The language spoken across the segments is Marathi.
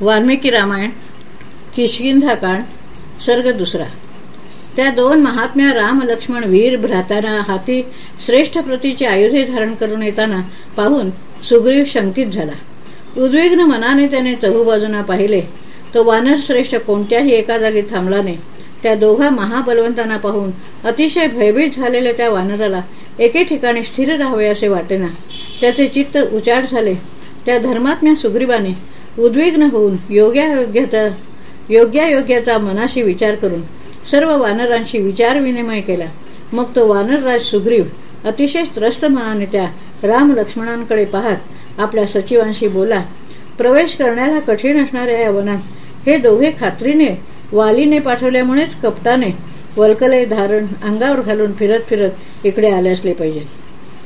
वाल्मिकी रामायण किशकिंधाकांड सर्ग दुसरा. त्या दोन महात्म्या राम लक्ष्मण वीर भ्राताना हाती श्रेष्ठ प्रतीचे आयुधे धारण करून येताना पाहून सुग्रीव शंकित झाला. उद्विग्न मनाने त्याने चहूबाजूंना पाहिले तो वानर श्रेष्ठ कोणत्याही एका जागी थांबला नाही. त्या दोघा महाबलवंतांना पाहून अतिशय भयभीत झालेल्या त्या वानराला एके ठिकाणी स्थिर राहावे असे वाटेना. त्याचे चित्त उचाड झाले. त्या धर्मात्म्या सुग्रीवाने उद्विग्न होऊन योग्यायोग्याचा योग्यायोग्याचा मनाशी विचार करून सर्व वानरांशी विचार विनिमय केला. मग तो वानरराज सुग्रीव अतिशय त्रस्त मनाने त्या राम लक्ष्मणांकडे पाहत आपल्या सचिवांशी बोला प्रवेश करण्याला कठीण असणाऱ्या या वनात हे दोघे खात्रीने वालीने पाठवल्यामुळेच कपटाने वल्कले धारण अंगावर घालून फिरत फिरत इकडे आले असले पाहिजे.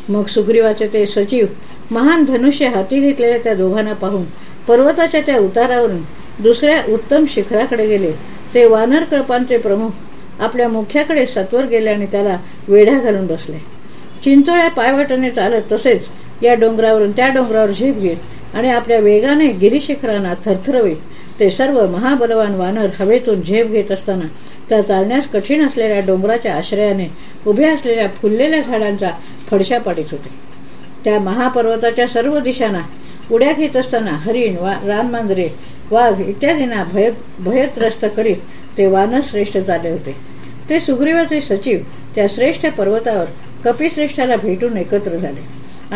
मग सुग्रीवाचे ते सचिव महान धनुष्य हाती घेतलेल्या त्या दोघांना पाहून पर्वताच्या त्या उतारावरून दुसऱ्या उत्तम शिखराकडे गेले. ते वानर कळपांचे प्रमुख आपल्या मुख्याकडे सत्वर गेले आणि त्याला वेढा घालून बसले. चिंचोळ्या पायवाटाने चालत तसेच या डोंगरावरून त्या डोंगरावर झेप घेत आणि आपल्या वेगाने गिरीशिखरांना थरथरवीत ते सर्व महाबलवान वानर हवेतून झेप घेत असताना त्या चालण्यास कठीण असलेल्या डोंगराच्या आश्रयाने उभ्या असलेल्या फुललेल्या झाडांचा फडशा पाडित होते. त्या महापर्वताच्या सर्व दिशांना उड्या घेत असताना हरिण वा रानमांजरे वाघ इत्यादींना भय भयत्रस्त करीत ते वानश्रेष्ठ झाले होते. ते सुग्रीवाचे सचिव त्या श्रेष्ठ पर्वतावर कपिश्रेष्ठाला भेटून एकत्र झाले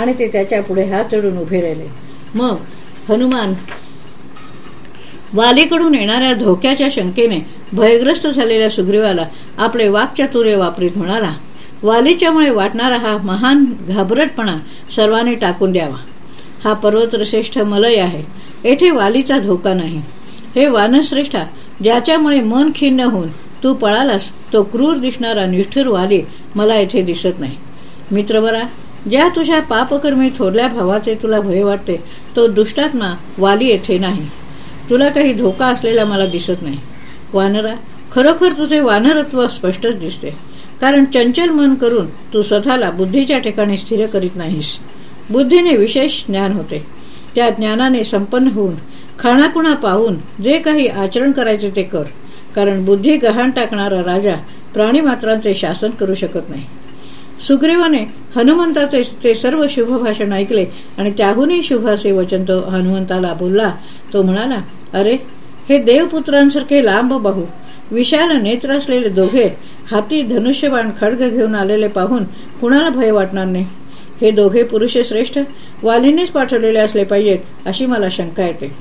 आणि ते त्याच्या पुढे हात चढून उभे राहिले. मग हनुमान वालीकडून येणाऱ्या धोक्याच्या शंकेने भयग्रस्त झालेल्या सुग्रीवाला आपले वाक्चातुर्य वापरीत म्हणाला वालीच्यामुळे वाटणारा हा महान घाबरटपणा सर्वांनी टाकून द्यावा. हा पर्वतश्रेष्ठ मलय आहे. येथे वालीचा धोका नाही. हे वानश्रेष्ठा ज्याच्यामुळे मन खिन्न होऊन तू पळालास तो क्रूर दिसणारा निष्ठुर वाली मला येथे दिसत नाही. मित्रबरा ज्या तुझ्या पापकर्मी थोरल्या भावाचे तुला भय वाटते तो दुष्टात्मा वाली येथे नाही. तुला काही धोका असलेला मला दिसत नाही. वानरा खरोखर तुझे वानरत्व स्पष्टच दिसते. कारण चंचल मन करून तू स्वतःला बुद्धीच्या ठिकाणी स्थिर करीत नाहीस. बुद्धीने विशेष ज्ञान होते. त्या ज्ञानाने संपन्न होऊन खाणाखुणा पाहून जे काही आचरण करायचे ते कर कारण बुद्धी गहाण टाकणारा राजा प्राणीमात्रांचे शासन करू शकत नाही. सुग्रीवाने हनुमंताचे ते सर्व शुभ भाषण ऐकले आणि त्याहूनही शुभ असे वचन तो हनुमंताला बोलला. तो म्हणाला अरे हे देवपुत्रांसारखे लांब बाहू विशाल नेत्र असलेले दोघे हाती धनुष्यबाण खडग घेऊन आलेले पाहून कुणाला भय वाटणार नाही? हे दोघे पुरुष श्रेष्ठ वालीनेच पाठवलेले असले पाहिजेत अशी मला शंका येते.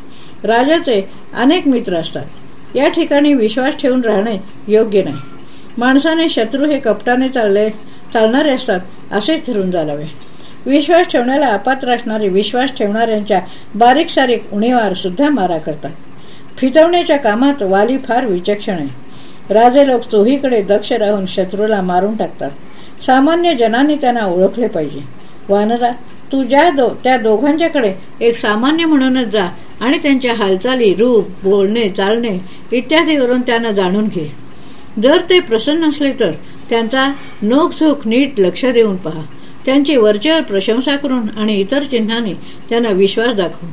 राजाचे अनेक मित्र असतात. या ठिकाणी विश्वास ठेवून राहणे योग्य नाही. माणसाने शत्रू हे कपटाने चालले चालणारे असतात असे धरून चालावे विश्वास ठेवण्याला अपात्र असणारे विश्वास ठेवणाऱ्यांच्या बारीक सारीक उणेवार सुद्धा मारा करतात. फितवण्याच्या कामात वाली फार विचक्षण आहे. राजे लोक चोहीकडे दक्ष राहून शत्रूला मारून टाकतात. सामान्य जनांनी त्यांना ओळखले पाहिजे. वानरा तू ज्या दो त्या दोघांच्याकडे एक सामान्य म्हणूनच जा आणि त्यांच्या हालचाली रूप बोलणे चालणे इत्यादीवरून त्यांना जाणून घे. जर ते प्रसन्न असले तर त्यांचा नोकझोक नीट लक्ष देऊन पहा. त्यांची वरचेवर प्रशंसा करून आणि इतर चिन्हाने त्यांना विश्वास दाखव.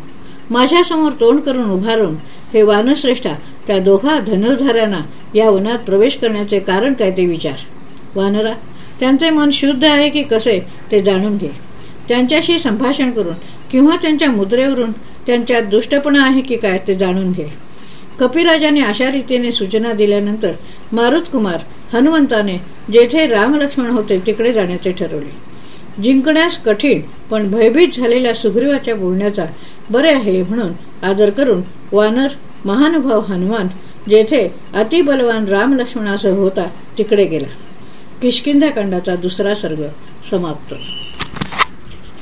माझ्यासमोर तोंड करून उभारून हे वानश्रेष्ठा त्या दोघा धनुर्धाऱ्यांना या वनात प्रवेश करण्याचे कारण काय ते विचार. वानरा त्यांचे मन शुद्ध आहे की कसे ते जाणून घे. त्यांच्याशी संभाषण करून किंवा त्यांच्या मुद्रेवरून त्यांच्यात दुष्टपणा आहे की काय ते जाणून घे. कपिराजाने अशा रीतीने सूचना दिल्यानंतर मारुत कुमार हनुमंताने जेथे रामलक्ष्मण होते तिकडे जाण्याचे ठरवले. जिंकण्यास कठीण पण भयभीत झालेल्या सुग्रीवाच्या बोलण्याचा बरे आहे म्हणून आदर करून वानर महानुभाव हनुमान जेथे अतिबलवान रामलक्ष्मणासह होता तिकडे गेला. किशकिंधाकांडाचा दुसरा सर्ग समाप्त.